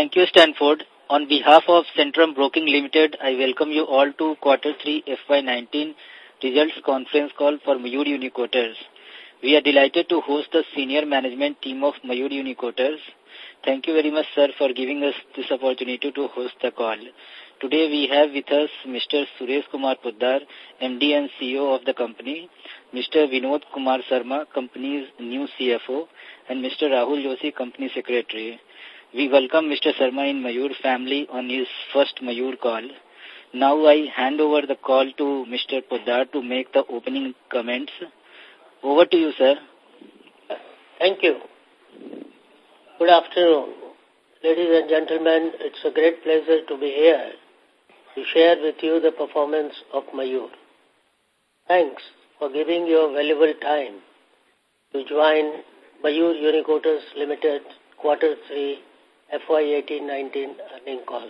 Thank you, Stanford. On behalf of Centrum Broking Limited, I welcome you all to Quarter 3 FY19 results conference call for Mayur Uniquoters. We are delighted to host the senior management team of Mayur Uniquoters. Thank you very much, sir, for giving us this opportunity to host the call. Today we have with us Mr. Suresh Kumar Poddar, MD and CEO of the company, Mr. Vinod Kumar Sarma, company's new CFO, and Mr. Rahul Joshi, company secretary. We welcome Mr. Sarma in Mayur family on his first Mayur call. Now I hand over the call to Mr. Poddar to make the opening comments. Over to you, sir. Thank you. Good afternoon. Ladies and gentlemen, it's a great pleasure to be here to share with you the performance of Mayur. Thanks for giving your valuable time to join Mayur Uniquoters Limited Quarter 3 FY18-19 earning call.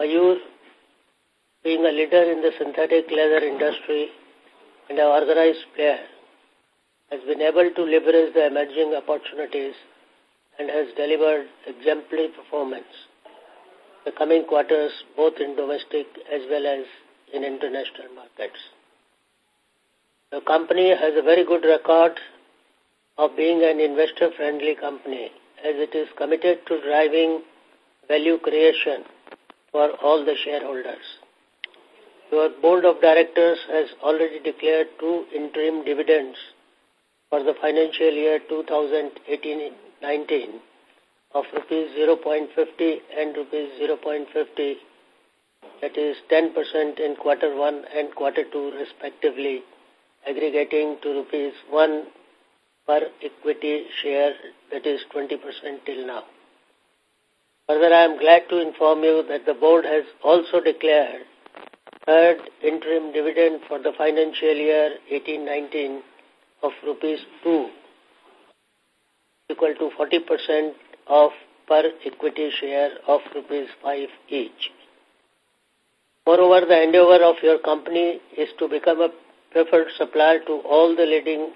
Mayur, being a leader in the synthetic leather industry and an organized player, has been able to leverage the emerging opportunities and has delivered exemplary performance the coming quarters both in domestic as well as in international markets. The company has a very good record of being an investor-friendly company as it is committed to driving value creation for all the shareholders. Your board of directors has already declared two interim dividends for the financial year 2018-19 of rupees 0.50 and rupees 0.50 that is 10% in quarter 1 and quarter 2 respectively aggregating to rupees 1 per equity share that is 20% till now. Further, I am glad to inform you that the board has also declared third interim dividend for the financial year 18-19 of rupees 2 equal to 40% of per equity share of rupees 5 each. Moreover, the endeavor of your company is to become a preferred supplier to all the leading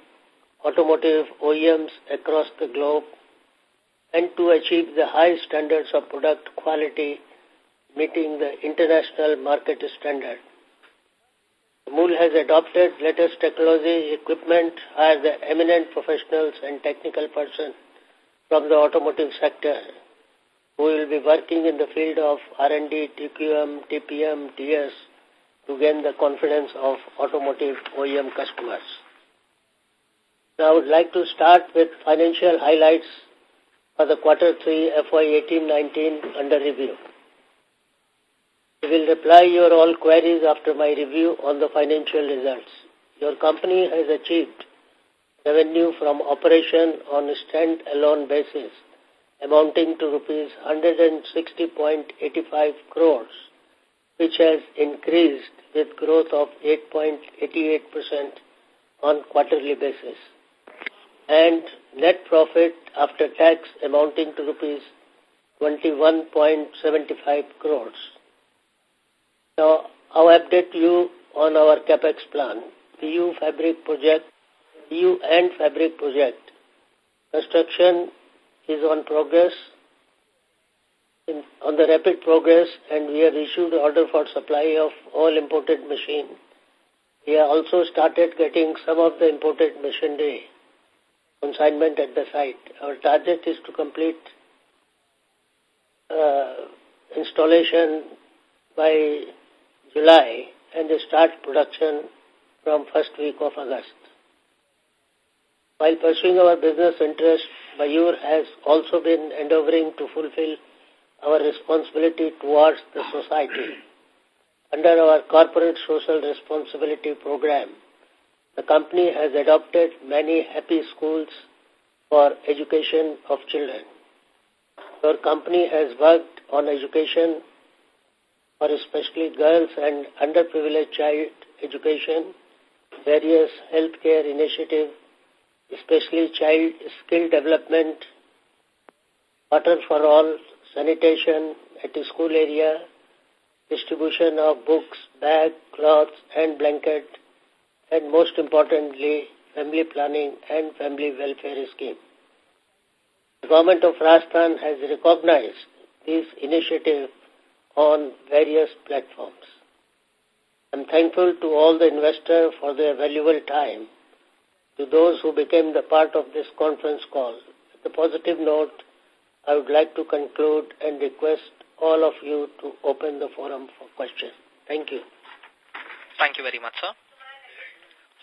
automotive OEMs across the globe and to achieve the high standards of product quality meeting the international market standard. MOOL has adopted latest technology equipment, hired the eminent professionals and technical person from the automotive sector who will be working in the field of R&D, TQM, TPM, TS to gain the confidence of automotive OEM customers. I would like to start with financial highlights for the quarter 3 FY18-19 under review. I will reply your all queries after my review on the financial results. Your company has achieved revenue from operation on a stand-alone basis amounting to rupees 160.85 crores, which has increased with growth of 8.88% on quarterly basis, and net profit after tax amounting to rupees 21.75 crores. Now, I'll update you on our capex plan. PU fabric project PU and fabric project. Construction is on progress, in, on the rapid progress and we have issued order for supply of all imported machine. We have also started getting some of the imported machinery consignment at the site. Our target is to complete uh, installation by July and start production from first week of August. While pursuing our business interests, Mayur has also been endeavoring to fulfill our responsibility towards the society. Under our corporate social responsibility program, the company has adopted many happy schools for education of children. Our company has worked on education for especially girls and underprivileged child education, various healthcare initiatives especially child skill development, water for all, sanitation at the school area, distribution of books, bag, clothes and blanket, and most importantly, family planning and family welfare scheme. The government of Rajasthan has recognized this initiative on various platforms. I'm thankful to all the investors for their valuable time, to those who became the part of this conference call. With a positive note, I would like to conclude and request all of you to open the forum for questions. Thank you. Thank you very much, sir.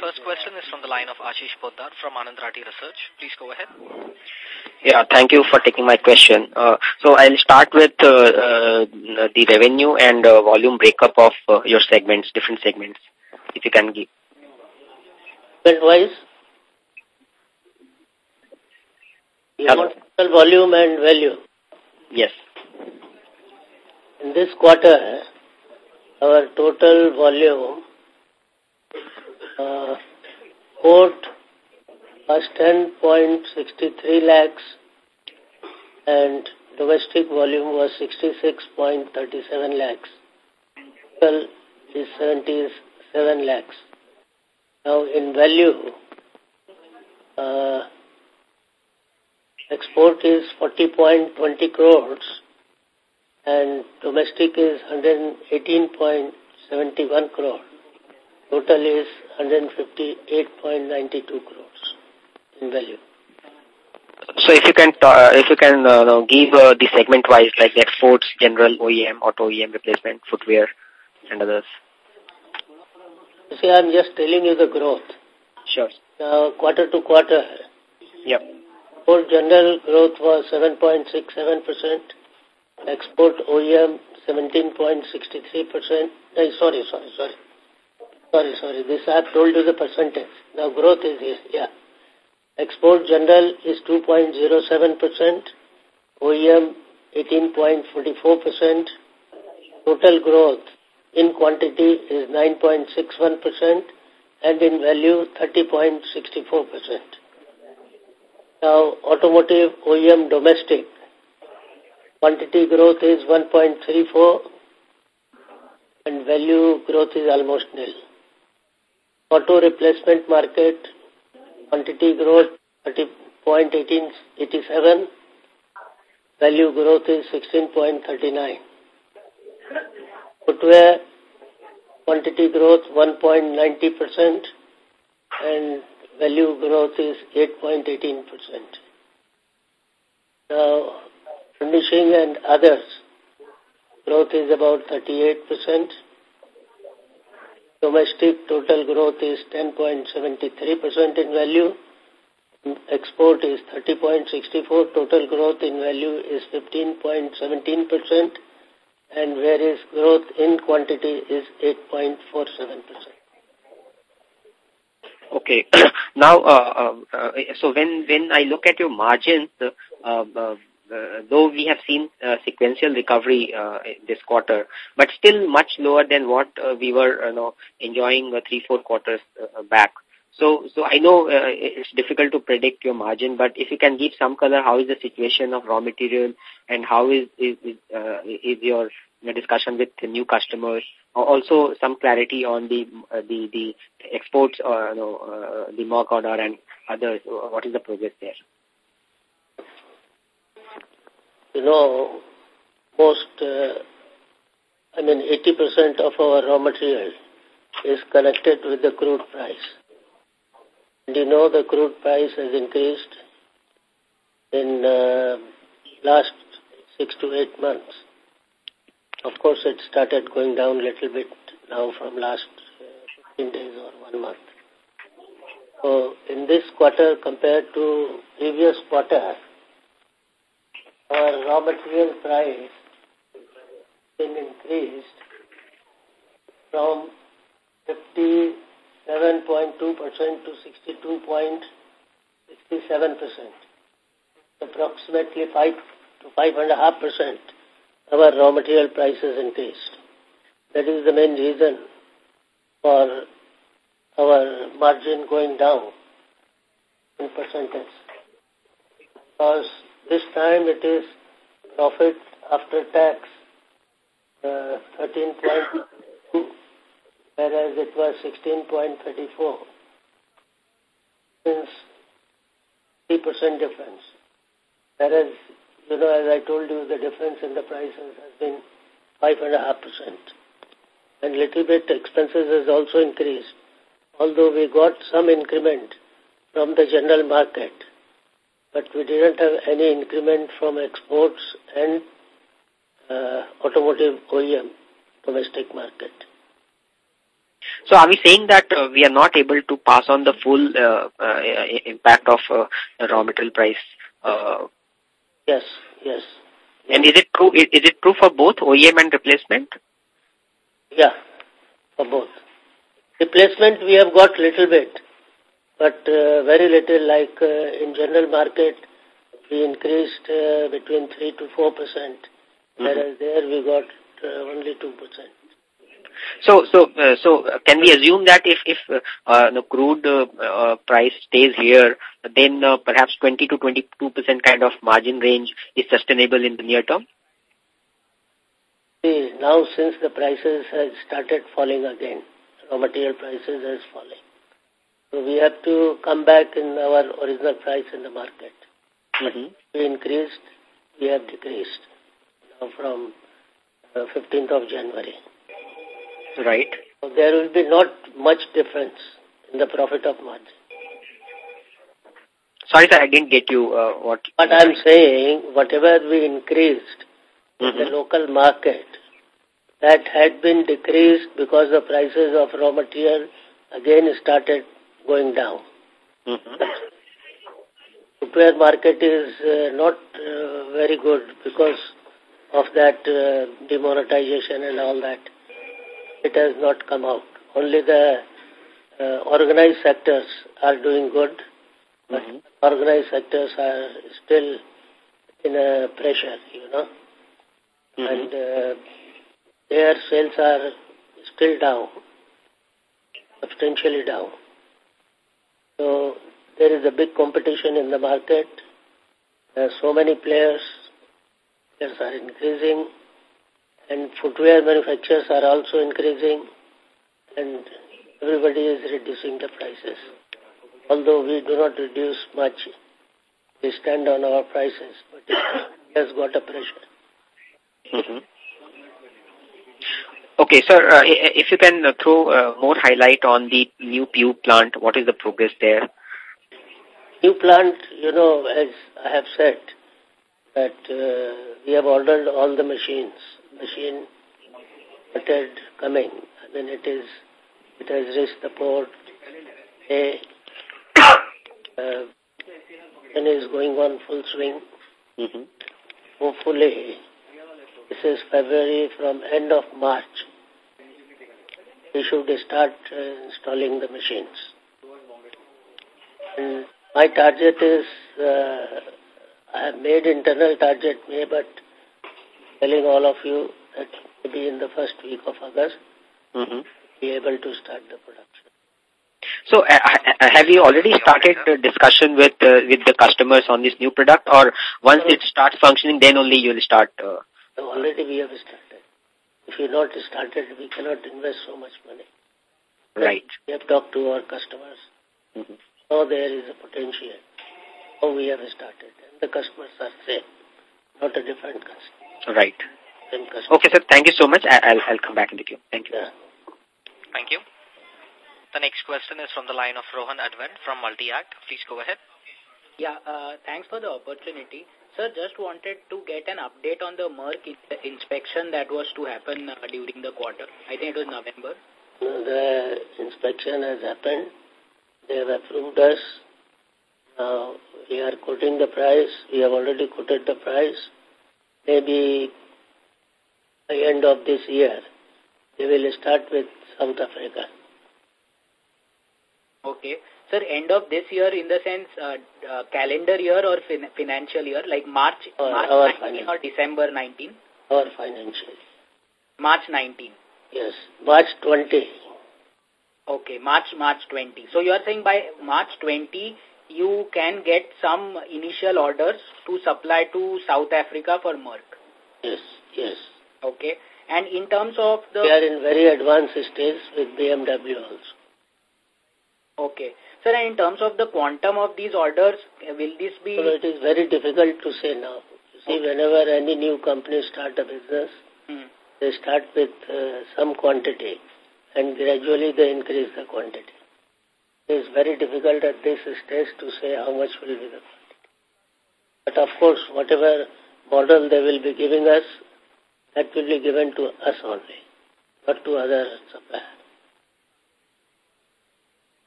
First question is from the line of Ashish Poddar from Anand Rathi Research. Please go ahead. Yeah, thank you for taking my question. Uh, so I'll start with uh, uh, the revenue and uh, volume breakup of uh, your segments, different segments, if you can give. Segment-wise? Total volume and value? Yes. In this quarter, our total volume uh, port was 10.63 lakhs and domestic volume was 66.37 lakhs. Total is 77 lakhs. Now in value, uh, export is 40.20 crores and domestic is 118.71 crores. Total is 158.92 crores in value. So if you can uh, if you can uh, give uh, the segment wise like exports, general OEM, auto OEM replacement, footwear, and others. See, I'm just telling you the growth. Sure. Now, quarter to quarter. Yep. Export general growth was 7.67%. Export OEM 17.63%. Hey, sorry, sorry, sorry. Sorry, sorry. This I have told you the percentage. Now growth is here. Yeah. Export general is 2.07%. OEM 18.44%. Total growth in quantity is 9.61% and in value 30.64%. Now, automotive OEM domestic quantity growth is 1.34 and value growth is almost nil. Auto replacement market, quantity growth 30.87, value growth is 16.39. Footwear, quantity growth 1.90% and value growth is 8.18%. Now, furnishing and others, growth is about 38%. Domestic total growth is 10.73% in value. Export is 30.64. Total growth in value is 15.17%. And whereas growth in quantity is 8.47%. Okay. now, uh, uh, uh, so when when I look at your margins, uh, uh, uh, though we have seen uh, sequential recovery uh, this quarter, but still much lower than what uh, we were you know, enjoying uh, three, four quarters uh, back. So, so I know uh, it's difficult to predict your margin, but if you can give some color, how is the situation of raw material and how is is is, uh, is your discussion with new customers? Also, some clarity on the uh, the the exports or you know, uh, the mock order and others. What is the progress there? You know, most, uh, I mean, 80% of our raw material is connected with the crude price. And you know the crude price has increased in uh, last six to eight months. Of course, it started going down a little bit now from last uh, 15 days or one month. So in this quarter compared to previous quarter, our raw material price been increased from 57 7.2% to 62.67%. Approximately 5 to 5.5% our raw material prices increased. That is the main reason for our margin going down in percentage. Because this time it is profit after tax uh, 13.2 whereas it was 16.34 since 3% difference. Whereas, you know, as I told you, the difference in the prices has been 5.5%. And little bit expenses has also increased. Although we got some increment from the general market, but we didn't have any increment from exports and uh, automotive OEM domestic market. So are we saying that uh, we are not able to pass on the full uh, uh, impact of uh, raw material price? Uh, yes, yes. And is it true? Is it true for both OEM and replacement? Yeah, for both. Replacement we have got little bit, but uh, very little. Like uh, in general market, we increased uh, between three to four percent, mm-hmm. whereas there we got only two percent. So, so, uh, so can we assume that if if uh, uh, the crude uh, uh, price stays here, then uh, perhaps 20 to 22 percent kind of margin range is sustainable in the near term? See, now since the prices have started falling again, raw material prices has falling. So we have to come back in our original price in the market. Mm -hmm. We increased, we have decreased now from uh, 15th of January. Right. So there will be not much difference in the profit of margin. Sorry, sir, I didn't get you. Uh, what? But I'm saying, whatever we increased mm -hmm. in the mm-hmm. local market, that had been decreased because the prices of raw material again started going down. Mm -hmm. Market is uh, not uh, very good because of that uh, demonetization and all that it has not come out. Only the uh, organized sectors are doing good, but mm -hmm. organized sectors are still in a pressure, you know. Mm -hmm. And uh, their sales are still down, substantially down. So there is a big competition in the market. There are so many players. Players are increasing and footwear manufacturers are also increasing and everybody is reducing the prices. Although we do not reduce much, we stand on our prices, but it has got a pressure. Mm -hmm. Okay, sir, uh, if you can uh, throw uh, more highlight on the new PU plant, what is the progress there? New plant, you know, as I have said, that uh, we have ordered all the machines machine started coming. I mean, it is, it has reached the port. A, uh, and is going on full swing. Mm -hmm. Hopefully, this is February from end of March. We should start uh, installing the machines. And my target is, uh, I have made internal target May, but telling all of you that maybe in the first week of August, mm -hmm. be able to start the production. So, uh, have you already started the discussion with uh, with the customers on this new product, or once it starts functioning, then only you will start? Uh... No, already we have started. If you not started, we cannot invest so much money. Right. We have talked to our customers. Mm -hmm. Now there is a potential. How we have started, and the customers are same, not a different customer. Right. Same customer. Okay, sir. Thank you so much. I'll, I'll come back in the queue. Thank you. Yeah. Thank you. The next question is from the line of Rohan Advant from Multi-Act. Please go ahead. Yeah, uh, thanks for the opportunity. Sir, just wanted to get an update on the Merc inspection that was to happen uh, during the quarter. I think it was November. The inspection has happened. They have approved us. Now, we are quoting the price. We have already quoted the price maybe by end of this year, they will start with South Africa. Okay. Sir, end of this year in the sense uh, uh, calendar year or fin financial year, like March, or March our 19 financial. or December 19? Our financial. March 19. Yes, March 20. Okay, March, March 20. So you are saying by March 20, you can get some initial orders to supply to South Africa for Merc. Yes, yes. Okay. And in terms of the... We are in very advanced stage with BMW also. Okay. Sir, in terms of the quantum of these orders, will this be... So it is very difficult to say now. You see, whenever any new company start a business, Hmm. they start with uh, some quantity and gradually they increase the quantity. It is very difficult at this stage to say how much will be the quantity. But of course, whatever model they will be giving us, that will be given to us only, not to other suppliers.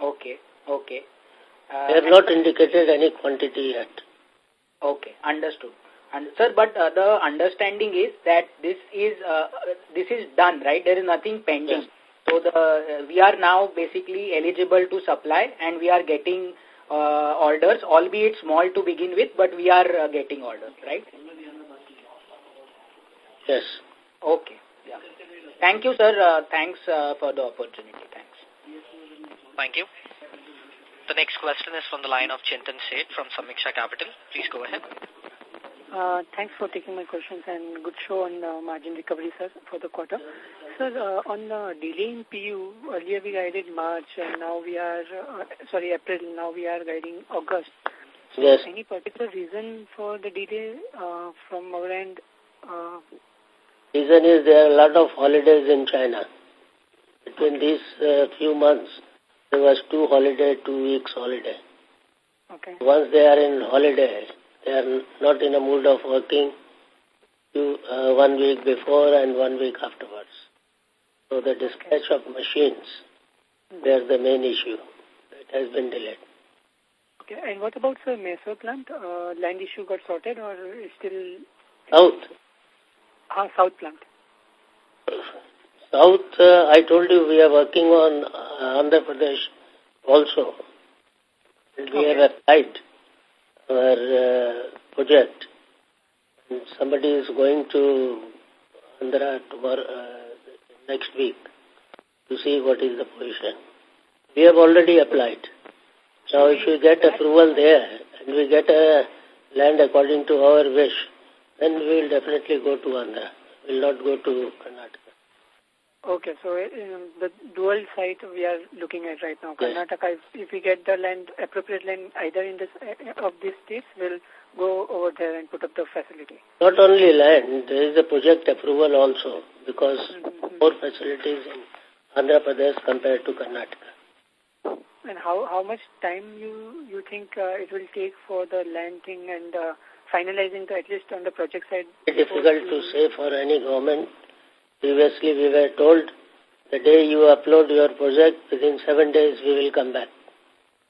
Okay, okay. Uh, They have not indicated any quantity yet. Okay, understood. And sir, but uh, the understanding is that this is uh, this is done, right? There is nothing pending. Yes. So the uh, we are now basically eligible to supply, and we are getting uh, orders, albeit small to begin with, but we are uh, getting orders, right? Yes. Okay. Yeah. Thank you, sir. Uh, thanks uh, for the opportunity. Thanks. Thank you. The next question is from the line of Chintan Seth from Sameeksha Capital. Please go ahead. Uh, thanks for taking my questions and good show on uh, margin recovery, sir, for the quarter. Sir, uh, on the delay in PU, earlier we guided March and now we are, uh, sorry, April, now we are guiding August. So Yes. any particular reason for the delay uh, from our end? Uh, Reason is there are a lot of holidays in China. Between these uh, few months, there was two holiday, two weeks holiday. okay. Once they are in holiday, they are not in a mood of working two, uh, one week before and one week afterwards. So the dispatch of machines, they are the main issue. It has been delayed. Okay. And what about the Meso plant? Uh, land issue got sorted or is still South. uh, South plant? South, uh, I told you we are working on uh, Andhra Pradesh also. We Okay. have applied our uh, project. And somebody is going to Andhra tomorrow, uh, next week to see what is the position. We have already applied. Now if we get approval there and we get a land according to our wish, then we will definitely go to Andhra. We will not go to Karnataka. Okay, so uh, the dual site we are looking at right now. Karnataka, if, if we get the land, appropriate land either in this uh, of these states, we'll go over there and put up the facility. Not only land, there is a project approval also because Mhm. more facilities in Andhra Pradesh compared to Karnataka. And how how much time you you think uh, it will take for the land thing and uh, finalizing the at least on the project side? It's difficult to say for any government. Previously we were told the day you upload your project, within seven days we will come back.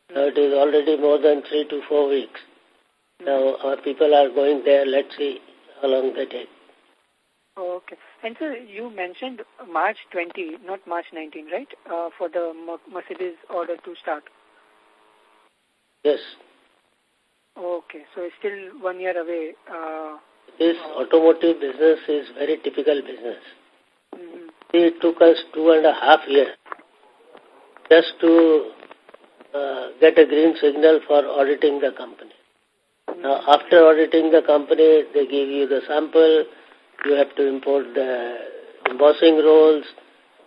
Now it is already more than three to four weeks. Now our people are going there, let's see how long they take. Okay. And so you mentioned March 20, not March 19, right? Uh, for the Mercedes order to start. Yes, Okay, so it's still one year away. Uh, this automotive business is very typical business. It took us two and a half years just to uh, get a green signal for auditing the company. Now, after auditing the company, they give you the sample, you have to import the embossing rolls,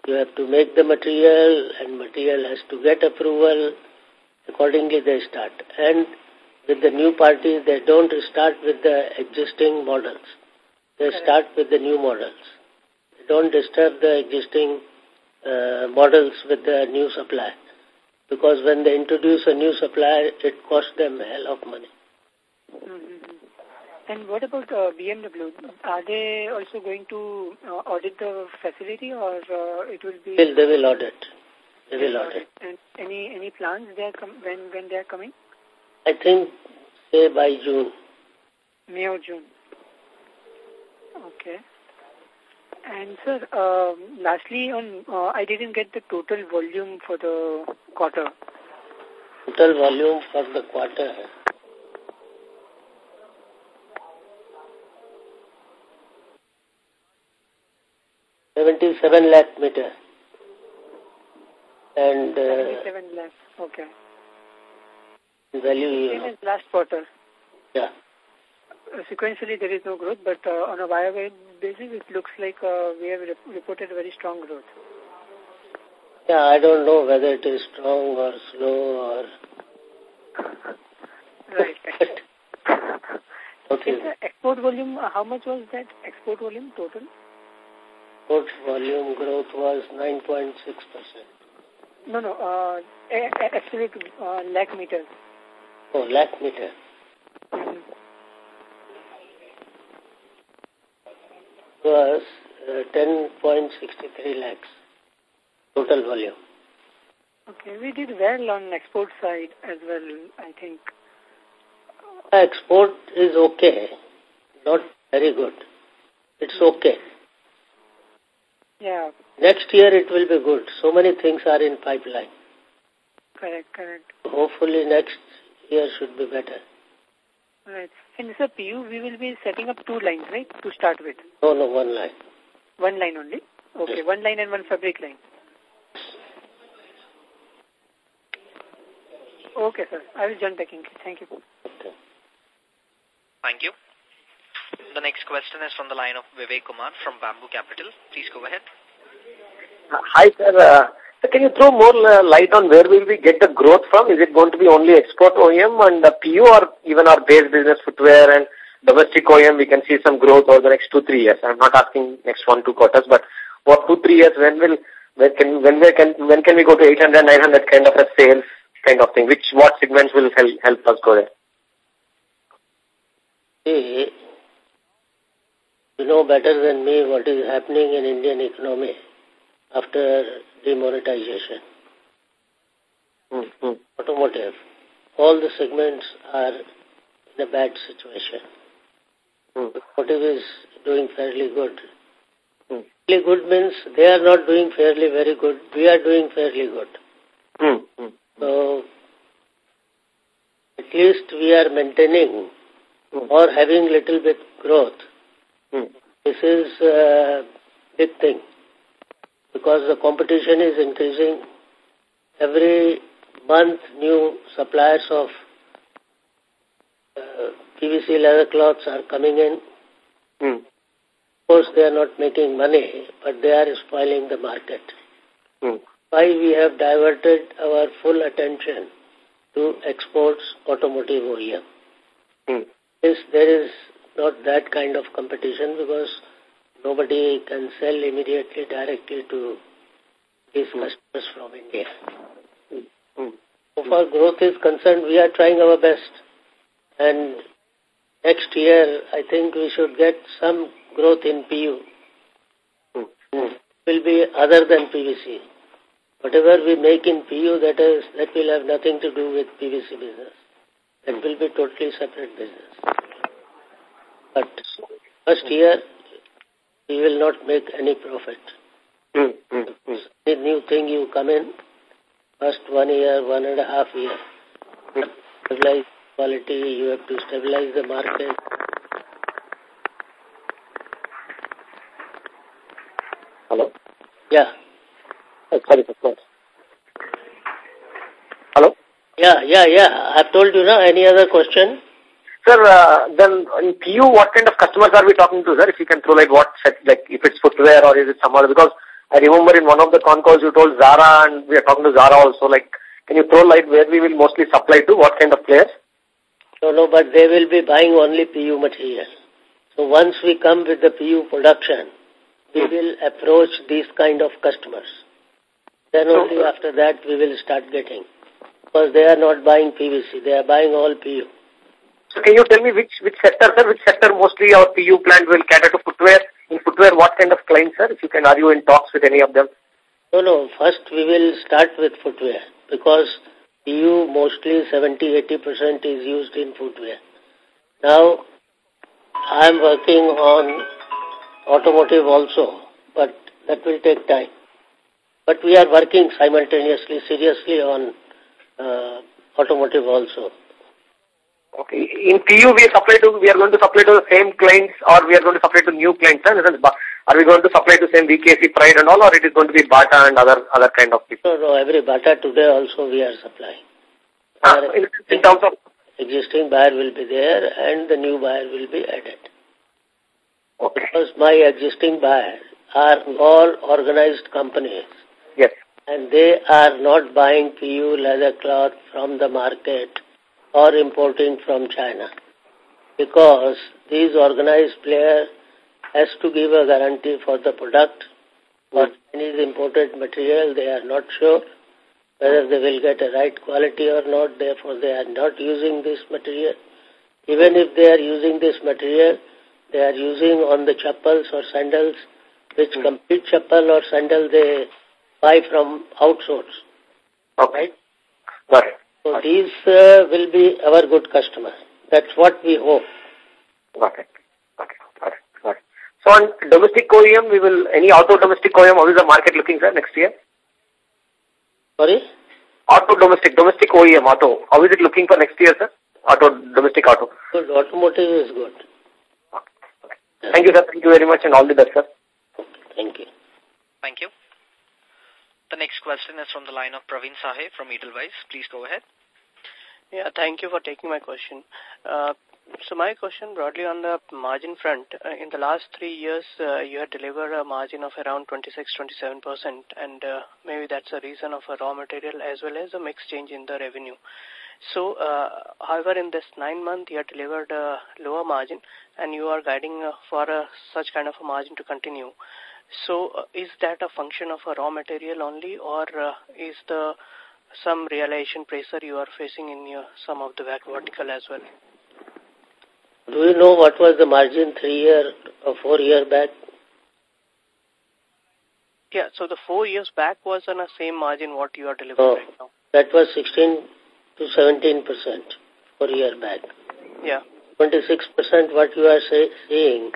you have to make the material, and material has to get approval. Accordingly, they start. And with the new party, they don't start with the existing models. They start with the new models. Don't disturb the existing uh, models with the new supply. Because when they introduce a new supply, it costs them a hell of money. Mhm. And what about uh, BMW? Are they also going to uh, audit the facility or uh, it will be... Still, they will audit. They will audit. And any any plans they are when when they are coming? I think, say by June. May or June. Okay. And sir, um, lastly, on uh, I didn't get the total volume for the quarter. Total volume for the quarter 77 lakh meter. And uh, 77 lakh, okay. Value. Same as last quarter. Yeah. Uh, sequentially, there is no growth, but uh, on a YOY basis, it looks like uh, we have rep reported very strong growth. Yeah, I don't know whether it is strong or slow or... right. okay. the export volume, uh, how much was that export volume total? export volume growth was 9.6%. No, no, uh, absolute uh, lakh meters. Oh, lakh meter. Was uh, 10.63 lakhs total volume. Okay, we did well on export side as well, I think. Export is okay, not very good. It's okay. Yeah. Next year it will be good. So many things are in pipeline. Correct, correct. Hopefully next year should be better. Right. And Mr. PU, we will be setting up two lines, right, to start with? No, no, one line. One line only? Okay, yes. one line and one fabric line. Okay, sir. I will join back in. Thank you. Okay. Thank you. The next question is from the line of Vivek Kumar from Bamboo Capital. Please go ahead. Hi, sir. Uh, so can you throw more light on where will we get the growth from? Is it going to be only export OEM and the PU or even our base business footwear and domestic OEM, we can see some growth over the next two, three years. I'm not asking next one, two quarters, but for two, three years, when will, when can, when we can, when can we go to 800, 900 kind of a sales kind of thing? Which, what segments will help, help us go there? You know better than me what is happening in Indian economy after demonetization. Mm -hmm. Automotive, all the segments are in a bad situation. Mm. Automotive is doing fairly good. Mm. Fairly good means they are not doing fairly very good. We are doing fairly good. Mm. Mm. So, at least we are maintaining mm. or having little bit growth. Mm. This is a big thing because the competition is increasing. Every month new suppliers of uh, PVC leather cloths are coming in. Mm. Of course, they are not making money, but they are spoiling the market. Mm. Why we have diverted our full attention to exports automotive OEM. Mm. Yes, there is not that kind of competition because nobody can sell immediately directly to these customers from India. Mm. So far growth is concerned, we are trying our best. And next year, I think we should get some growth in PU. Mm. Will be other than PVC. Whatever we make in PU, that is that will have nothing to do with PVC business. That will be totally separate business. But first year, we will not make any profit. Mm, mm, mm. Any new thing you come in, first one year, one and a half year, stabilize quality, you have to stabilize the market. Hello? Yeah. Oh, sorry, sir. Hello? Yeah, yeah, yeah. I've told you now. Any other question? Sir, uh, then in PU, what kind of customers are we talking to, sir? If you can throw like what set, like if it's footwear or is it some other, because I remember in one of the con calls you told Zara and we are talking to Zara also, like, can you throw light where we will mostly supply to, what kind of players? No, no, but they will be buying only PU material. So once we come with the PU production, we hmm. will approach these kind of customers. Then only after that we will start getting. Because they are not buying PVC, they are buying all PU. So can you tell me which, which sector, sir, which sector mostly our PU plant will cater to footwear? In footwear, what kind of clients, sir? If you can, are you in talks with any of them? No, no. First, we will start with footwear because PU mostly 70-80% is used in footwear. Now, I am working on automotive also, but that will take time. But we are working simultaneously, seriously on uh, automotive also. Okay. In PU, we supply to, we are going to supply to the same clients or we are going to supply to new clients, sir? Are we going to supply to same VKC, Pride and all, or it is going to be Bata and other other kind of people? No, no, every Bata today also we are supplying. Ah, in, in terms of... Existing buyer will be there and the new buyer will be added. Okay. Because my existing buyers are all organized companies. Yes. And they are not buying PU leather cloth from the market or importing from China. Because these organized players has to give a guarantee for the product. For Chinese imported material, they are not sure whether they will get a right quality or not. Therefore, they are not using this material. Even if they are using this material, they are using on the chappals or sandals, which mm. complete chappal or sandal they buy from outsource. Okay. Got it. So Got these uh, will be our good customers. That's what we hope. Got it. Got it. Got it. Got it. So on domestic OEM, we will, any auto domestic OEM, how is the market looking, sir, next year? Sorry? Auto domestic, domestic OEM, auto. How is it looking for next year, sir? Auto, domestic auto. Good. Automotive is good. Thank you, sir. Thank you very much and all the best, sir. Thank you. Thank you. The next question is from the line of Praveen Sahay from Edelweiss. Please go ahead. Yeah, thank you for taking my question. Uh, so my question broadly on the margin front, uh, in the last three years, uh, you had delivered a margin of around 26-27%, and uh, maybe that's a reason of a raw material as well as a mix change in the revenue. So, uh, however, in this nine month, you have delivered a lower margin and you are guiding uh, for a, such kind of a margin to continue. So, uh, is that a function of a raw material only or uh, is the some realization pressure you are facing in your some of the back vertical as well? Do you know what was the margin three year or four year back? Yeah, so the four years back was on the same margin what you are delivering oh, right now. That was 16 to 17 percent for a year back. Yeah. 26 percent what you are say, saying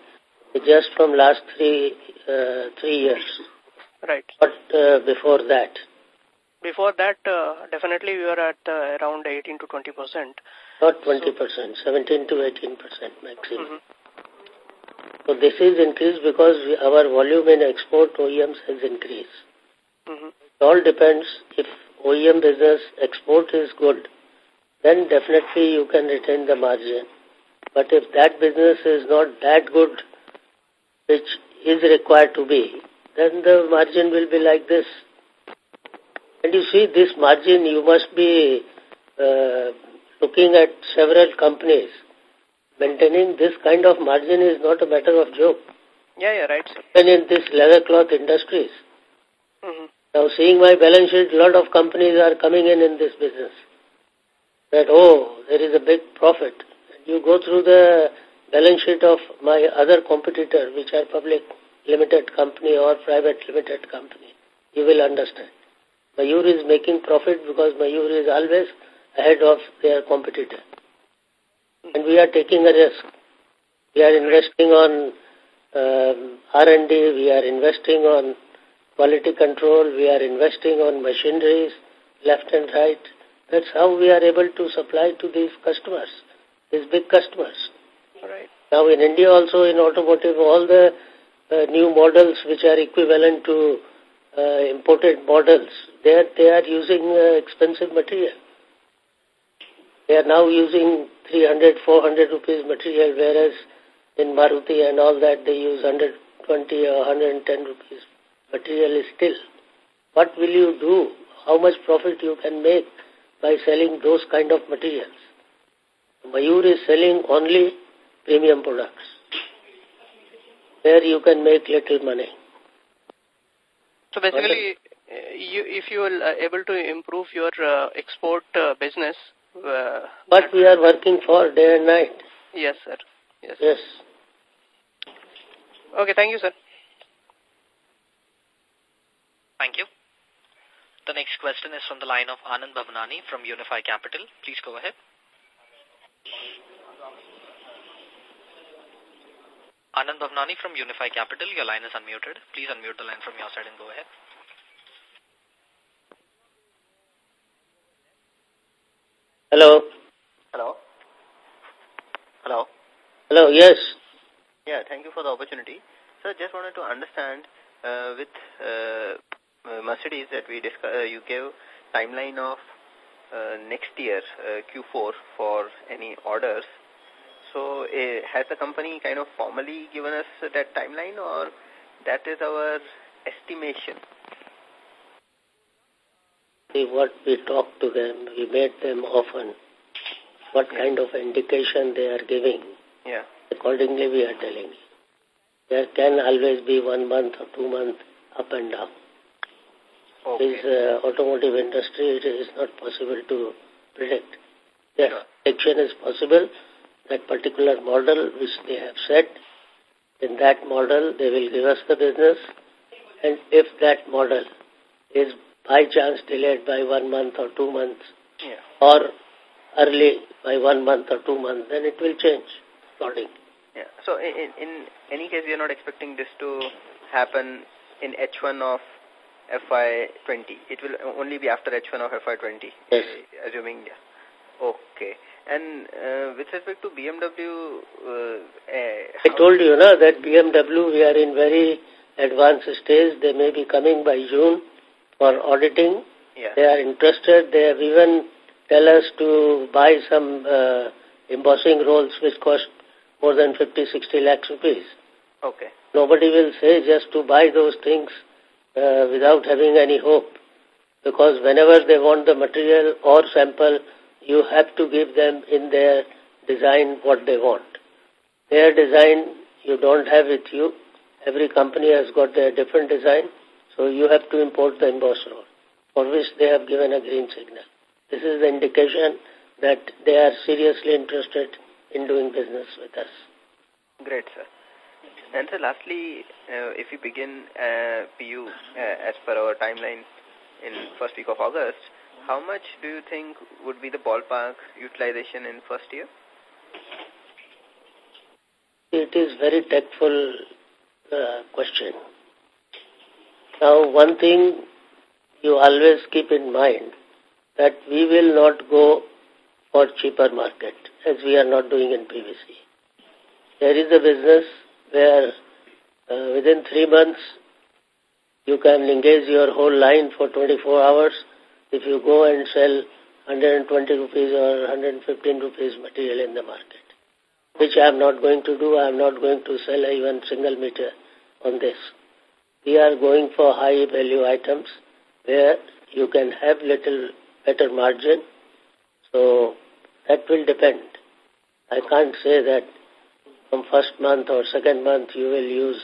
just from last three uh, three years. Right. But uh, before that? Before that, uh, definitely we were at uh, around 18 to 20 percent. Not 20 percent, so, 17 to 18 percent maximum. Mm -hmm. So this is increased because we, our volume in export OEMs has increased. Mm -hmm. It all depends if OEM business export is good, then definitely you can retain the margin. But if that business is not that good, which is required to be, then the margin will be like this. And you see, this margin, you must be uh, looking at several companies. Maintaining this kind of margin is not a matter of joke. Yeah, yeah, right. And in this leather cloth industries. Mm -hmm. Now, seeing my balance sheet, a lot of companies are coming in in this business. That, oh, there is a big profit. You go through the balance sheet of my other competitor, which are public limited company or private limited company. You will understand. Mayur is making profit because Mayur is always ahead of their competitor. And we are taking a risk. We are investing on um, R&D, we are investing on quality control, we are investing on machineries, left and right. That's how we are able to supply to these customers, these big customers. Right. Now in India also in automotive, all the uh, new models which are equivalent to uh, imported models, they are, they are using uh, expensive material. They are now using 300, 400 rupees material, whereas in Maruti and all that they use 120 or 110 rupees material still. What will you do? How much profit you can make by selling those kind of materials? Mayur is selling only premium products. There you can make little money. So basically, you, if you are able to improve your uh, export uh, business... Uh, what we are working for day and night. Yes, sir. Yes. Yes. Okay, thank you, sir. Thank you. The next question is from the line of Anand Bhavnani from Unifi Capital. Please go ahead. Anand Bhavnani from Unifi Capital, your line is unmuted. Please unmute the line from your side and go ahead. Hello. Hello. Hello. Hello, yes. Yeah, thank you for the opportunity. Sir, just wanted to understand uh, with uh, uh Mercedes that we discuss, uh, you gave timeline of uh, next year, uh, Q4, for any orders. So uh, has the company kind of formally given us that timeline or that is our estimation? See, what we talk to them, we made them often. What yeah. kind of indication they are giving. Yeah. Accordingly, we are telling you. There can always be one month or two months up and down. Okay. This uh, automotive industry, it is not possible to predict. Yes, action is possible. That particular model which they have set, in that model they will give us the business. And if that model is by chance delayed by one month or two months, yeah. or early by one month or two months, then it will change accordingly. Yeah. So in, in any case, we are not expecting this to happen in H1 of FY20. It will only be after H1 of FY20. Yes. Assuming, yeah. Okay. And uh, with respect to BMW... Uh, I told you na, that BMW, we are in very advanced stage. They may be coming by June for auditing. Yeah. They are interested. They have even tell us to buy some uh, embossing rolls which cost more than 50, 60 lakhs rupees. Okay. Nobody will say just to buy those things uh, without having any hope. Because whenever they want the material or sample, you have to give them in their design what they want. Their design you don't have with you. Every company has got their different design. So you have to import the emboss roll, for which they have given a green signal. This is the indication that they are seriously interested in doing business with us. Great, sir. And so lastly, uh, if we begin uh, PU uh, as per our timeline in first week of August, how much do you think would be the ballpark utilization in first year? It is very tactful uh, question. Now, one thing you always keep in mind that we will not go for cheaper market as we are not doing in PVC. There is a business where uh, within three months you can engage your whole line for 24 hours if you go and sell 120 rupees or 115 rupees material in the market, which I am not going to do. I am not going to sell even single meter on this. We are going for high value items where you can have little better margin. So that will depend. I can't say that from first month or second month you will use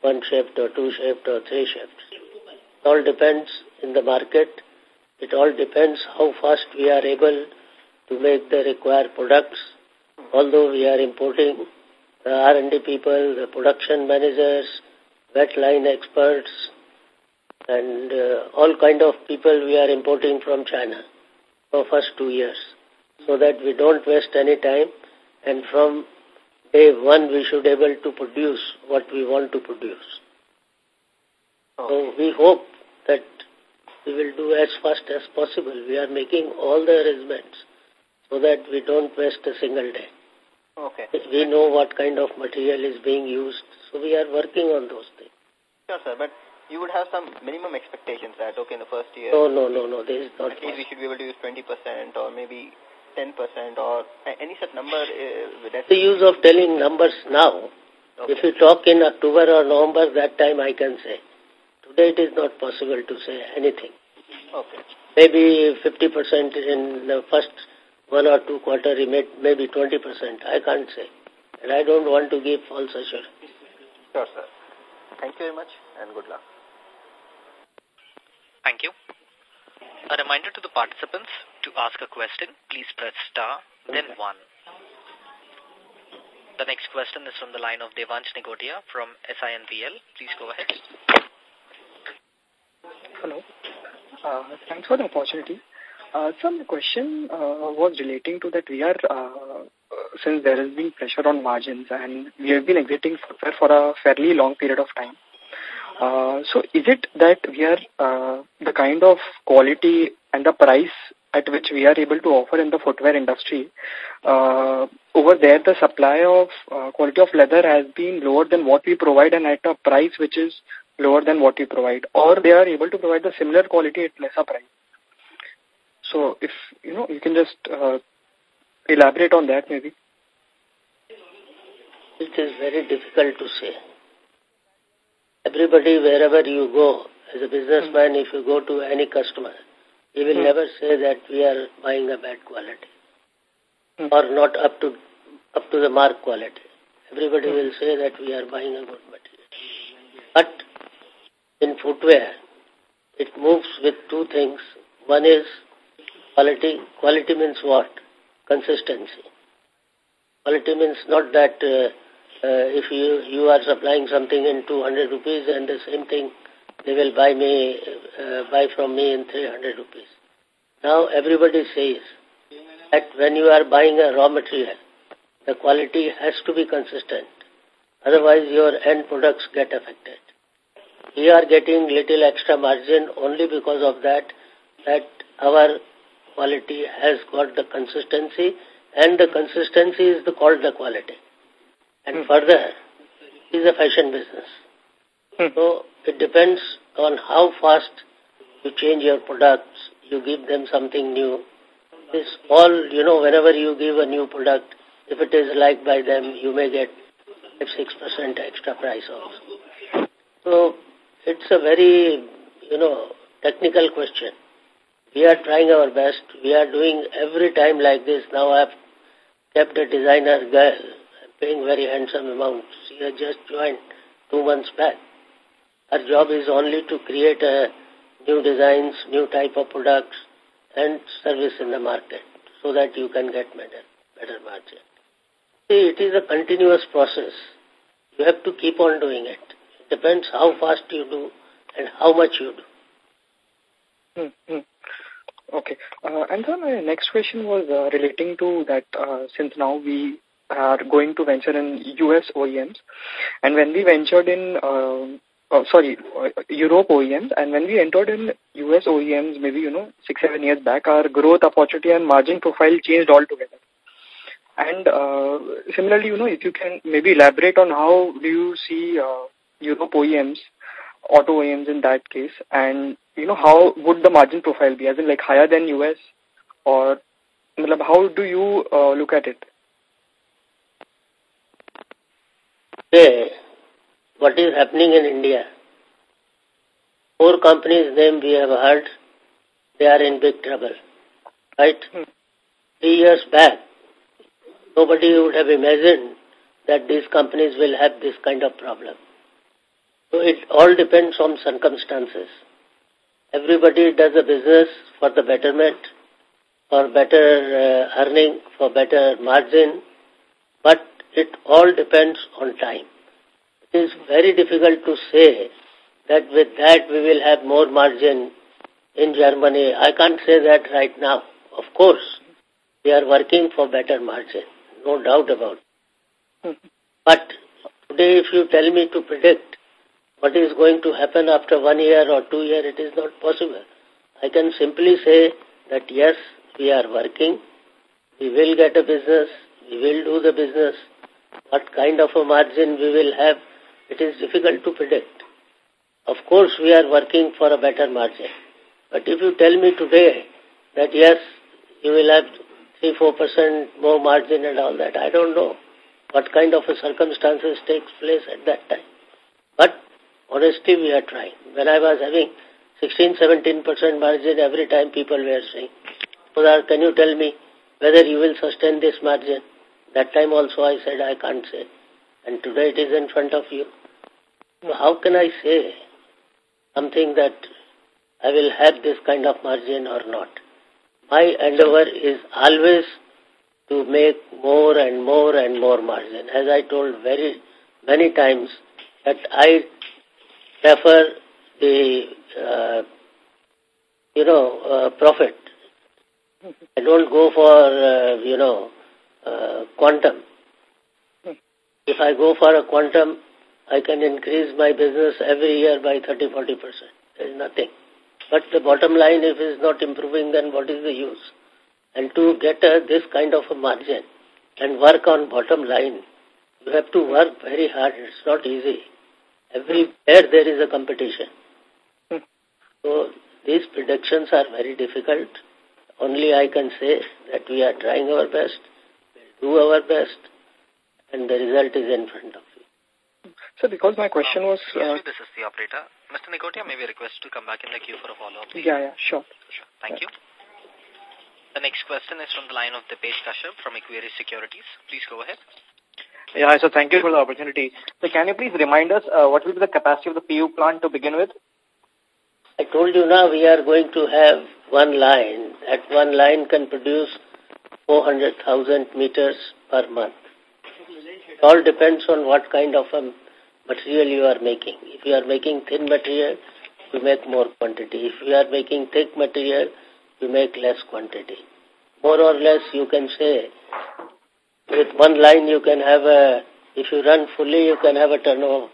one shift or two shift or three shifts. It all depends in the market. It all depends how fast we are able to make the required products. Although we are importing the R&D people, the production managers, wet line experts, and uh, all kind of people we are importing from China for first two years so that we don't waste any time and from day one we should able to produce what we want to produce. So we hope that we will do as fast as possible. We are making all the arrangements so that we don't waste a single day. Okay. We know what kind of material is being used, so we are working on those things. Sure, sir, but you would have some minimum expectations that, okay, in the first year... No, no, no, no, this is not At least we should be able to use 20% or maybe 10% or any such number? Uh, the use of telling numbers now. Okay. If you talk in October or November, that time I can say. Today it is not possible to say anything. Okay. Maybe 50% in the first one or two quarter, maybe 20%. I can't say. And I don't want to give false assurance. Sure, sir. Thank you very much and good luck. Thank you. A reminder to the participants to ask a question, please press star, then one. The next question is from the line of Devansh Negotia from SINPL. Please go ahead. Hello. Uh, thanks for the opportunity. Uh, so my question uh, was relating to that we are, uh, since there has been pressure on margins and we have been exiting footwear for a fairly long period of time. Uh, so is it that we are uh, the kind of quality and the price at which we are able to offer in the footwear industry, uh, over there the supply of uh, quality of leather has been lower than what we provide and at a price which is lower than what we provide. Or they are able to provide the similar quality at lesser price. So if, you know, you can just uh, elaborate on that maybe. It is very difficult to say. Everybody, wherever you go, as a businessman, if you go to any customer, he will hmm. never say that we are buying a bad quality hmm. or not up to up to the mark quality. Everybody hmm. will say that we are buying a good material. But in footwear, it moves with two things. One is quality. Quality means what? Consistency. Quality means not that uh, uh, if you, you are supplying something in 200 rupees and the same thing they will buy me, uh, buy from me in 300 rupees. Now everybody says that when you are buying a raw material, the quality has to be consistent. Otherwise your end products get affected. We are getting little extra margin only because of that, that our quality has got the consistency and the consistency is the called the quality. And hmm. further, it is a fashion business. Hmm. So it depends on how fast you change your products, you give them something new. This all, you know, whenever you give a new product, if it is liked by them, you may get 5-6% extra price also. So it's a very, you know, technical question. We are trying our best. We are doing every time like this. Now I have kept a designer girl paying very handsome amounts. She has just joined two months back. Her job is only to create a new designs, new type of products and service in the market so that you can get better, better margin. See, it is a continuous process. You have to keep on doing it. Depends how fast you do and how much you do. Hmm, hmm. Okay. Uh, and then my next question was uh, relating to that uh, since now we are going to venture in US OEMs. And when we ventured in, uh, oh, sorry, uh, Europe OEMs, and when we entered in US OEMs, maybe, you know, six, seven years back, our growth opportunity and margin profile changed altogether. And uh, similarly, you know, if you can maybe elaborate on how do you see uh, Europe OEMs, auto OEMs in that case, and, you know, how would the margin profile be, as in like higher than US, or how do you uh, look at it? say what is happening in India. Four companies' name we have heard, they are in big trouble. Right? Hmm. Three years back, nobody would have imagined that these companies will have this kind of problem. So it all depends on circumstances. Everybody does a business for the betterment, for better uh, earning, for better margin, but it all depends on time. It is very difficult to say that with that we will have more margin in Germany. I can't say that right now. Of course, we are working for better margin, no doubt about it. But today if you tell me to predict what is going to happen after one year or two years, it is not possible. I can simply say that yes, we are working, we will get a business, we will do the business, what kind of a margin we will have, it is difficult to predict. Of course, we are working for a better margin. But if you tell me today that yes, you will have 3-4% more margin and all that, I don't know what kind of a circumstances takes place at that time. But honestly, we are trying. When I was having 16-17% margin, every time people were saying, Poddar, can you tell me whether you will sustain this margin? That time also I said I can't say. And today it is in front of you. How can I say something that I will have this kind of margin or not? My endeavor is always to make more and more and more margin. As I told very many times that I prefer the, uh, you know, uh, profit. I don't go for, uh, you know, quantum. If I go for a quantum, I can increase my business every year by 30-40%. There is nothing. But the bottom line, if it is not improving, then what is the use? And to get a, this kind of a margin and work on bottom line, you have to work very hard. It's not easy. Everywhere there is a competition. Hmm. So these predictions are very difficult. Only I can say that we are trying our best, do our best, and the result is in front of you. So because my question was... Uh, this is the operator. Mr. Negotia, may we request to come back in the queue for a follow-up? Yeah, yeah, sure. Sure. Thank yeah. you. The next question is from the line of Dipesh Kashyap from Equirus Securities. Please go ahead. Yeah, so thank you for the opportunity. So can you please remind us uh, what will be the capacity of the PU plant to begin with? I told you now we are going to have one line. That one line can produce 400,000 meters per month. It all depends on what kind of a material you are making. If you are making thin material, you make more quantity. If you are making thick material, you make less quantity. More or less, you can say with one line you can have a, if you run fully, you can have a turnover,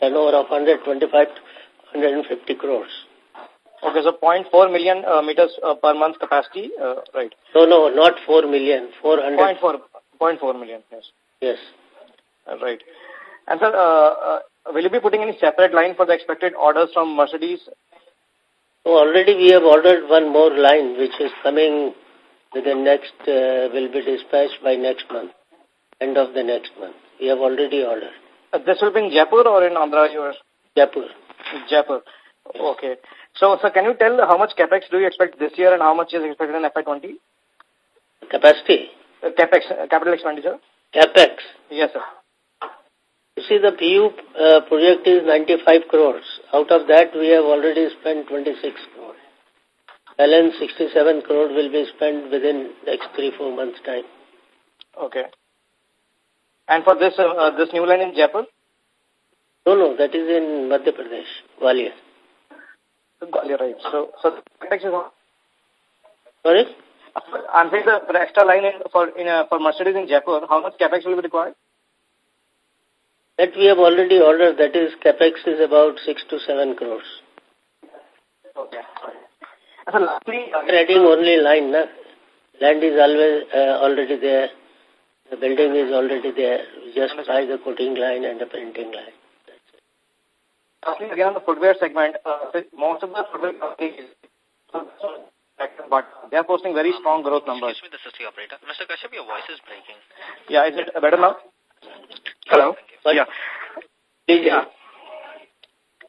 turnover of 125 150 crores. Okay, so 0.4 million uh, meters uh, per month capacity, uh, right? No, no, not 4 million, 400. 0.4, 0.4 million, yes. Yes. Uh, right. And sir, uh, uh, will you be putting any separate line for the expected orders from Mercedes? So already we have ordered one more line which is coming within next, uh, will be dispatched by next month end of the next month. We have already ordered. Uh, this will be in Jaipur or in Andhra? Yours? Jaipur. Jaipur. Okay. So, sir, can you tell how much capex do you expect this year and how much is expected in FY20? Capacity? Uh, capex, uh, capital expenditure? Capex? Yes, sir. You see, the PU uh, project is 95 crores. Out of that, we have already spent 26 crores. Balance 67 crores will be spent within next three, four months' time. Okay. And for this uh, uh, this new line in Jaipur? No, no, that is in Madhya Pradesh, Gwalior. Gwalior, right. So, so capex is Sorry? I'm saying the extra line in, for in uh, for Mercedes in Jaipur, how much capex will be required? That we have already ordered, that is, capex is about 6 to 7 crores. Okay. So lastly, uh, adding only line, na? land is always uh, already there. The building is already there. We just buy the coating line and the printing line. That's it. Again, on the footwear segment, uh, most of the footwear companies, but they are posting very strong growth numbers. Excuse me, this is the operator. Mr. Kashyap, your voice is breaking. Yeah, is it better now? Hello? Yeah. Yeah.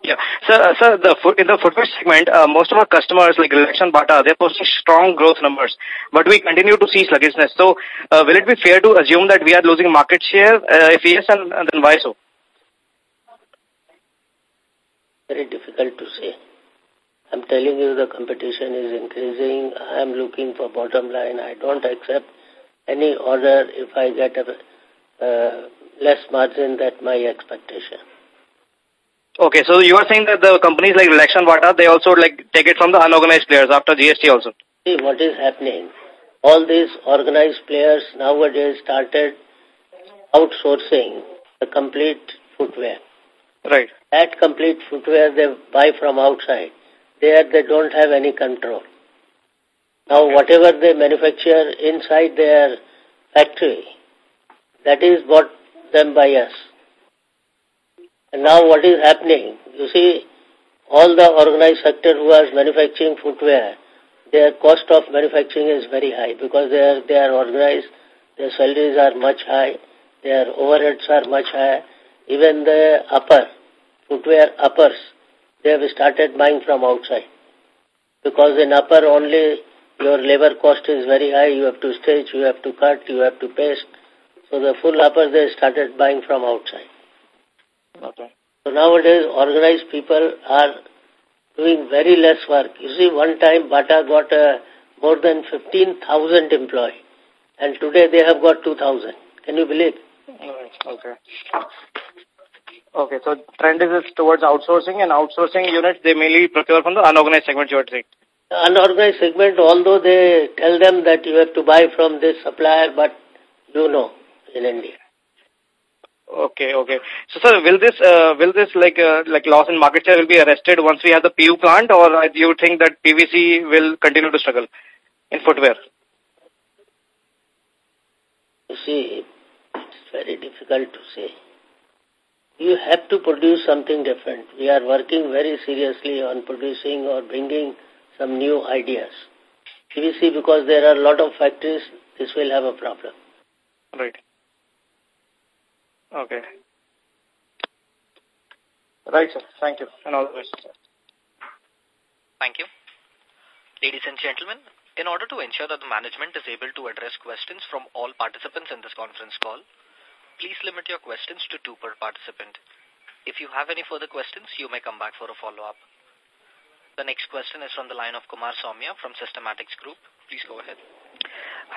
Yeah. So, uh, sir, the in the footwear segment, uh, most of our customers like Relaxo and Bata, they're posting strong growth numbers, but we continue to see sluggishness. So, uh, will it be fair to assume that we are losing market share? Uh, if yes, and, and then why so? Very difficult to say. I'm telling you the competition is increasing. I'm looking for bottom line. I don't accept any order if I get a uh, less margin than my expectation. Okay, so you are saying that the companies like Relaxo and Bata, they also like take it from the unorganized players after GST also? See what is happening. All these organized players nowadays started outsourcing the complete footwear. Right. That complete footwear they buy from outside. There they don't have any control. Now whatever they manufacture inside their factory, that is bought them by us. And now what is happening? You see, all the organized sector who are manufacturing footwear, their cost of manufacturing is very high because they are, they are organized, their salaries are much high, their overheads are much higher. Even the upper, footwear uppers, they have started buying from outside. Because in upper only your labor cost is very high, you have to stitch, you have to cut, you have to paste. So the full upper they started buying from outside. Okay. So nowadays, organized people are doing very less work. You see, one time Bata got uh, more than 15,000 employees, and today they have got 2,000. Can you believe? Okay. Okay, so trend is towards outsourcing, and outsourcing units, they mainly procure from the unorganized segment, you are saying? Unorganized segment, although they tell them that you have to buy from this supplier, but you know, in India. Okay, okay. So, sir, will this, uh, will this like, uh, like loss in market share will be arrested once we have the PU plant or do you think that PVC will continue to struggle in footwear? You see, it's very difficult to say. You have to produce something different. We are working very seriously on producing or bringing some new ideas. PVC, because there are a lot of factories, this will have a problem. Right. Okay. Right, sir. Thank you. And all the best, sir. Thank you. Ladies and gentlemen, in order to ensure that the management is able to address questions from all participants in this conference call, please limit your questions to two per participant. If you have any further questions, you may come back for a follow-up. The next question is from the line of Kumar Saumya from Systematics Group. Please go ahead.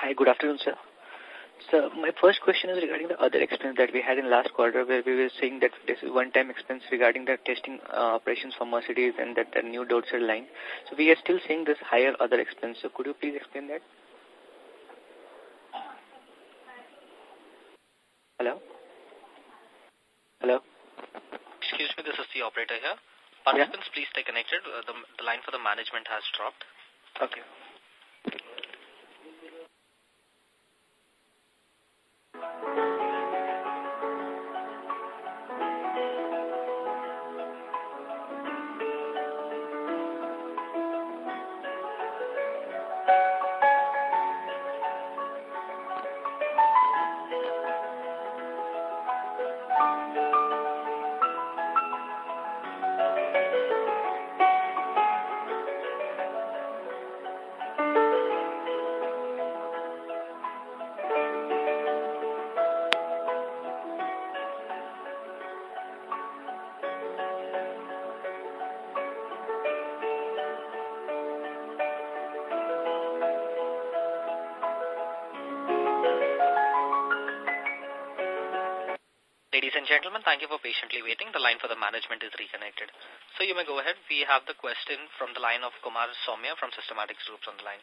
Hi, good afternoon, sir. So my first question is regarding the other expense that we had in last quarter where we were saying that this is one-time expense regarding the testing uh, operations for Mercedes and that the new Dozer line. So we are still seeing this higher other expense. So could you please explain that? Hello? Hello? Excuse me, this is the operator here. Participants, yeah? please stay connected. Uh, the, the line for the management has dropped. Okay. Thank you for patiently waiting. The line for the management is reconnected. So you may go ahead. We have the question from the line of Kumar Saumya from Systematics Groups on the line.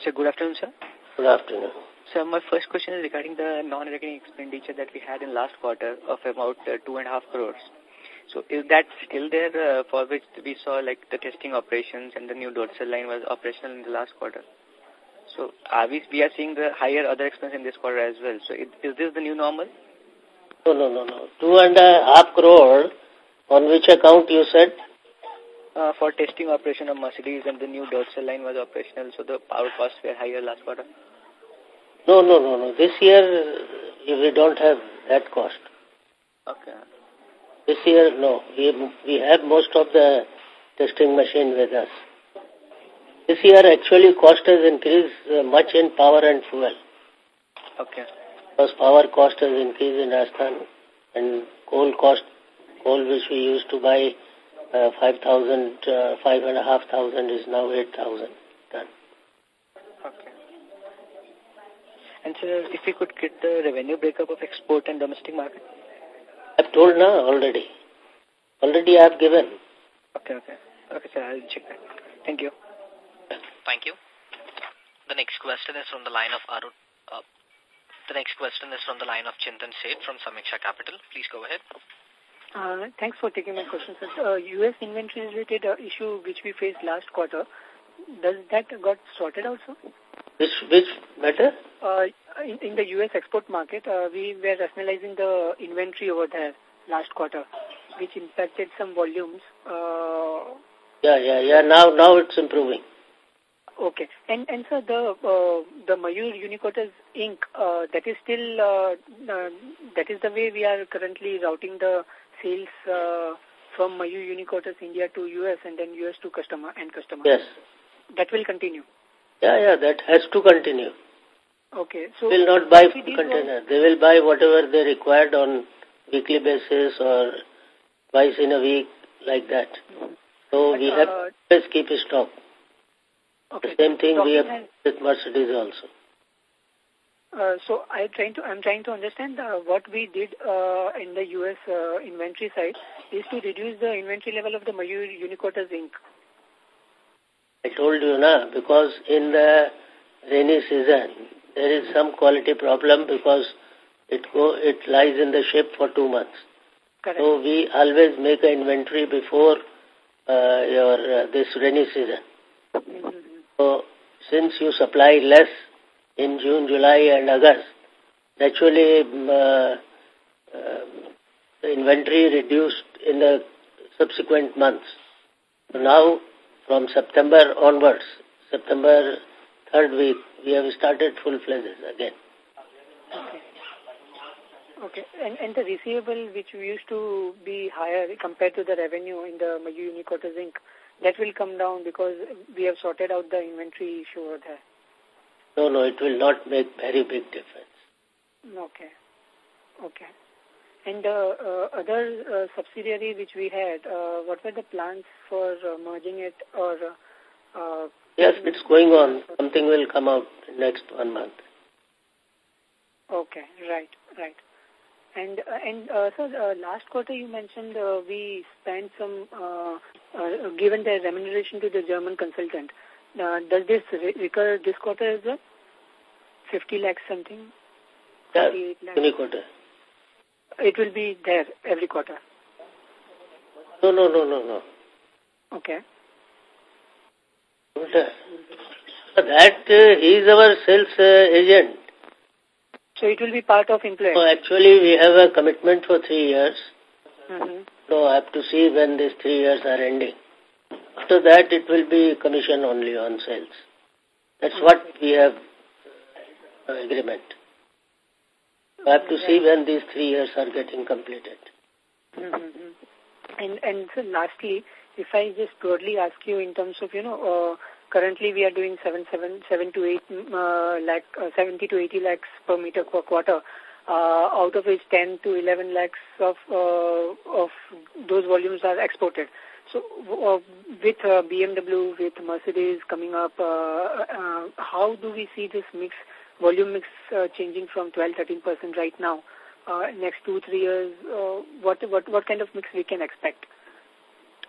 Sir, good afternoon, sir. Good afternoon. So my first question is regarding the non-recurring expenditure that we had in last quarter of about uh, two and a half crores. So is that still there uh, for which we saw like the testing operations and the new Dozer line was operational in the last quarter? So are we, we are seeing the higher other expense in this quarter as well. So is, is this the new normal? No, no, no, no. Two and a half crore on which account you said? Uh, for testing operation of Mercedes and the new Dozer line was operational, so the power costs were higher last quarter? No, no, no, no. This year we don't have that cost. Okay. This year, no. We, we have most of the testing machine with us. This year actually cost has increased uh, much in power and fuel. Okay because power cost has increased in Rajasthan and coal cost, coal which we used to buy uh, 5,000, uh, 5,500 is now 8,000 ton. Okay. And sir, if we could get the revenue breakup of export and domestic market? I've told now already. Already I've given. Okay, okay. Okay, sir, I'll check that. Thank you. Thank you. The next question is from the line of Arun, uh, the next question is from the line of Chintan Seth from Sameeksha Capital. Please go ahead. Uh, thanks for taking my question, sir. Uh, U.S. inventory related uh, issue which we faced last quarter, does that got sorted also? Which, which matter? Uh, in, in the U.S. export market, uh, we were rationalizing the inventory over there last quarter, which impacted some volumes. Uh, yeah, yeah, yeah. Now, now it's improving. Okay. And, and sir, the, uh, the Mayur Uniquoters Inc., uh, that is still, uh, uh, that is the way we are currently routing the sales uh, from Mayur Uniquoters India to US and then US to customer and customer. Yes. That will continue. Yeah, yeah, that has to continue. Okay. So they will not buy container. They will buy whatever they required on weekly basis or twice in a week, like that. So but, we have uh, to keep a stock. Okay. The same thing we have with Mercedes also. Uh, so I trying to I'm trying to understand uh, what we did uh, in the U.S. Uh, inventory side is to reduce the inventory level of the Mayur Uniquoters Inc. I told you now because in the rainy season there is some quality problem because it go it lies in the ship for two months. Correct. So we always make an inventory before uh, your uh, this rainy season. Mm -hmm. So since you supply less in June, July and August, naturally um, uh, uh, the inventory reduced in the subsequent months. So now from September onwards, September third week, we have started full-fledged again. Okay. Okay. And, and the receivable which used to be higher compared to the revenue in the Mayur Uniquoters Inc, that will come down because we have sorted out the inventory issue over there. No, no, it will not make very big difference. Okay. Okay. And the uh, other uh, subsidiary which we had, uh, what were the plans for uh, merging it or... Uh, yes, it's going on. Something will come out next one month. Okay, right, right. And, uh, and uh, so uh, last quarter you mentioned uh, we spent some, uh, uh, given the remuneration to the German consultant. Uh, does this re recur this quarter as well? 50 lakhs something? Yeah, any quarter. It will be there every quarter? No, no, no, no, no. Okay. That uh, he is our sales uh, agent. So it will be part of employee? So actually we have a commitment for three years. Mm -hmm. So I have to see when these three years are ending. After that it will be commission only on sales. That's what we have uh, agreement. I have to see when these three years are getting completed. Mm -hmm. And, and so lastly, if I just broadly ask you in terms of, you know, uh, Currently, we are doing 7, 7, 7 to 8 uh, lakh, uh, 70 to 80 lakhs per meter per quarter, uh, out of which 10 to 11 lakhs of uh, of those volumes are exported. So, uh, with uh, BMW, with Mercedes coming up, uh, uh, how do we see this mix, volume mix uh, changing from 12-13% right now? Uh, next two, three years, uh, what, what, what kind of mix we can expect?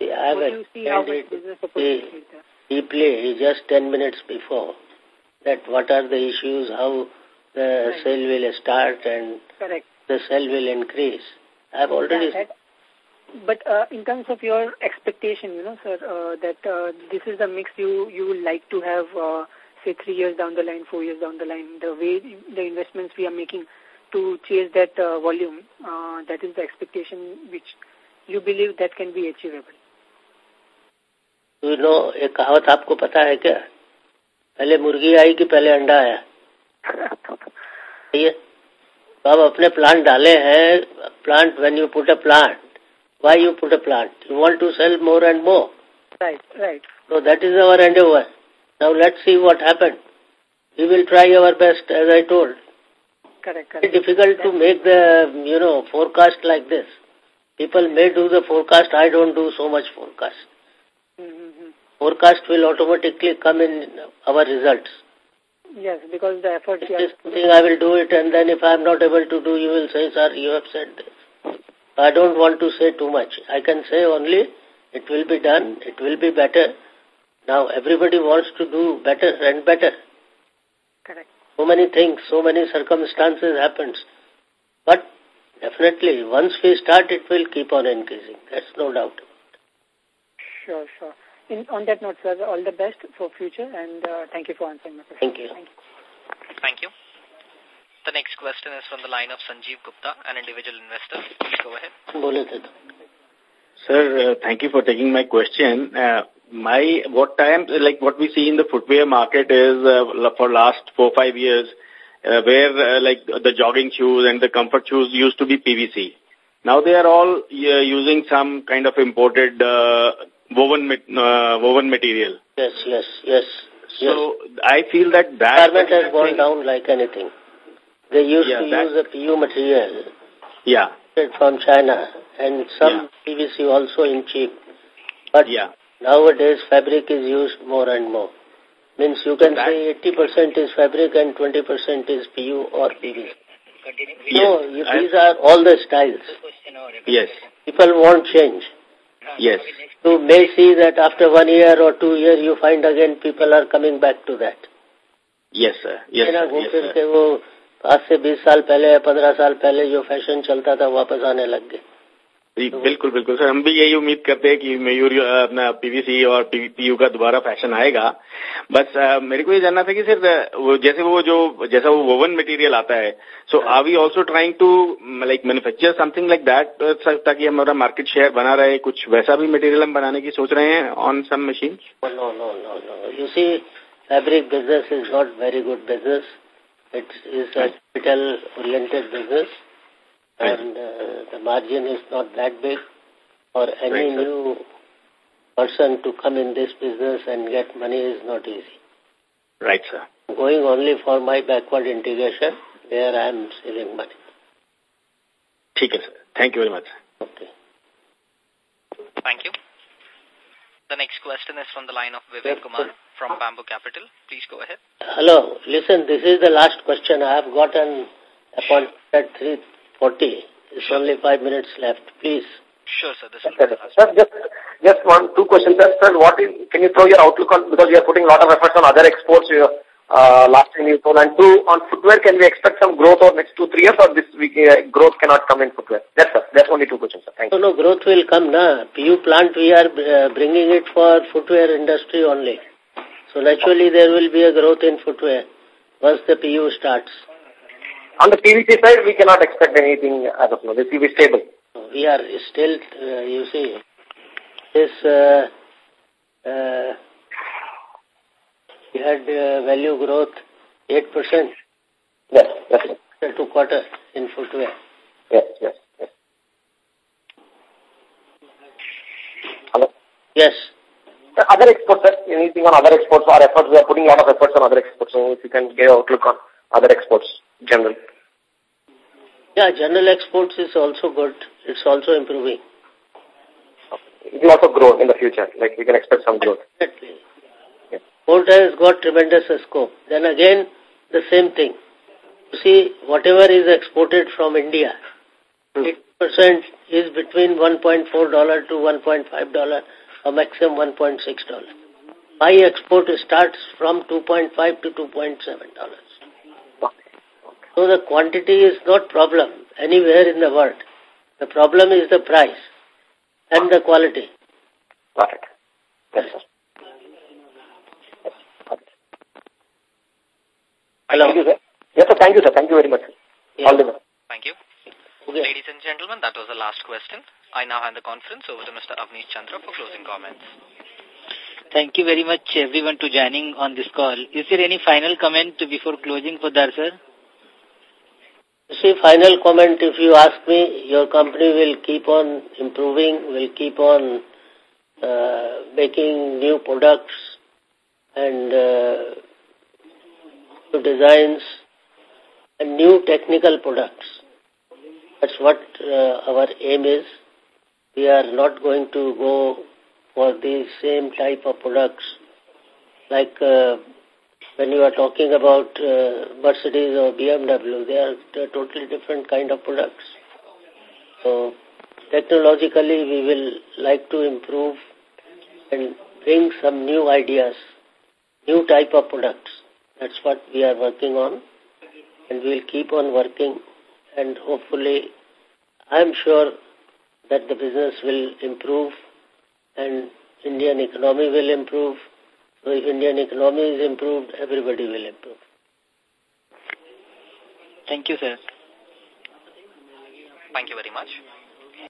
Yeah, I what do you see how much business opportunity there? Deeply just 10 minutes before that what are the issues, how the right. sale will start and Correct. the sale will increase. I have already... Yeah, but uh, in terms of your expectation, you know, sir, uh, that uh, this is the mix you, you would like to have, uh, say, three years down the line, four years down the line, the way the investments we are making to chase that uh, volume, uh, that is the expectation which you believe that can be achievable. You know एक कहावत आपको पता है क्या पहले मुर्गी आई कि पहले अंडा आया ये तो अब अपने प्लांट डाले हैं plant when you put a plant why you put a plant you want to sell more and more right right so that is our endeavor now let's see what happened we will try our best as i told correct, correct. it's difficult to make the you know forecast like this people may do the forecast i don't do so much forecast forecast will automatically come in our results. Yes, because the effort... This thing I will do it and then if I am not able to do, you will say, sir, you have said this. I don't want to say too much. I can say only, it will be done, it will be better. Now everybody wants to do better and better. Correct. So many things, so many circumstances happens. But definitely, once we start, it will keep on increasing. That's no doubt. Sure, sure. In, on that note, sir, all the best for future and uh, thank you for answering my question. Thank you. Thank you. Thank you. The next question is from the line of Sanjeev Gupta, an individual investor. Please go ahead. Sir, uh, thank you for taking my question. Uh, my what time like what we see in the footwear market is uh, for last four five years, uh, where uh, like the jogging shoes and the comfort shoes used to be PVC. Now they are all uh, using some kind of imported uh, woven uh, woven material. Yes, yes, yes. So I feel that that garment has gone down like anything. They used yeah, to that, use a PU material. Yeah. From China and some yeah. PVC also in cheap. But yeah. nowadays fabric is used more and more. Means you can say 80% is fabric and 20% is PU or PVC. Yes. No, these are all the styles. Yes. People won't change. Yes. You may see that after one year or two years you find again people are coming back to that. Yes, sir. Yes, sir. घूम yes, फिर sir. के वो आज से 20 साल पहले या 15 साल पहले जो फैशन चलता था वापस आने लग गए जी बिल्कुल बिल्कुल। सर हम भी यही उम्मीद करते हैं कि मयूर अपना पीवीसी और पीयू का दोबारा फ़ैशन आएगा। बस आ, मेरे को ये जानना था कि सर वो जैसे वो जो जैसा वो वोवन मटेरियल आता है so are we also trying to like manufacture something like that ताकि हमारा मार्केट शेयर बना रहे कुछ वैसा भी मटेरियल हम बनाने की सोच रहे हैं on some machine no no no no you see fabric business is not very good business it is capital oriented business. And uh, the margin is not that big for any right, new person to come in this business and get money is not easy. Right, sir. Going only for my backward integration, where I am saving money. Okay, sir. Thank you very much. Okay. Thank you. The next question is from the line of Vivek Kumar from Bamboo Capital. Please go ahead. Hello. Listen, this is the last question. I have got an appointment at 3 40. It's only five minutes left. Please. Sure, sir. This sir, sir, just, just one, two questions. Sir, sir, what is, can you throw your outlook on, because you are putting a lot of efforts on other exports, you, uh, last time you told, and two, on footwear, can we expect some growth over next two, three years, or this week, uh, growth cannot come in footwear? That's, sir, that's only two questions, sir. Thank you. No, no, growth will come, na. PU plant, we are uh, bringing it for footwear industry only. So naturally, there will be a growth in footwear once the PU starts. On the PVC side, we cannot expect anything as of now. This will be stable. We are still, uh, you see, this, uh, uh, we had uh, value growth 8%. Yes, yes. Two quarter in footwear. Yes, yes, yes. Hello? Yes. other exports, sir, anything on other exports, our efforts, we are putting a lot of efforts on other exports, so if you can give outlook on other exports, general. Yeah, general exports is also good. It's also improving. It will also grow in the future. Like we can expect some growth. Definitely. Yeah. has got tremendous scope. Then again, the same thing. You see, whatever is exported from India, 8% hmm. is between $1.4 to $1.5 or maximum $1.6. My export starts from 2.5 to $2.7. So the quantity is not problem anywhere in the world. The problem is the price and the quality. Got it. Yes, sir. Hello. Thank you, sir. Yes, sir. Thank you, sir. Thank you very much. All the best. Thank you. Okay. Ladies and gentlemen, that was the last question. I now hand the conference over to Mr. Avnish Chandra for closing comments. Thank you very much everyone to joining on this call. Is there any final comment before closing for Dar, sir? See, final comment, if you ask me, your company will keep on improving, will keep on uh, making new products and uh, designs and new technical products. That's what uh, our aim is. We are not going to go for the same type of products like when you are talking about uh, Mercedes or BMW, they are, totally different kind of products. So, technologically, we will like to improve and bring some new ideas, new type of products. That's what we are working on. And we'll keep on working. And hopefully, I'm sure that the business will improve and Indian economy will improve so if Indian economy is improved, everybody will improve. Thank you, sir. Thank you very much.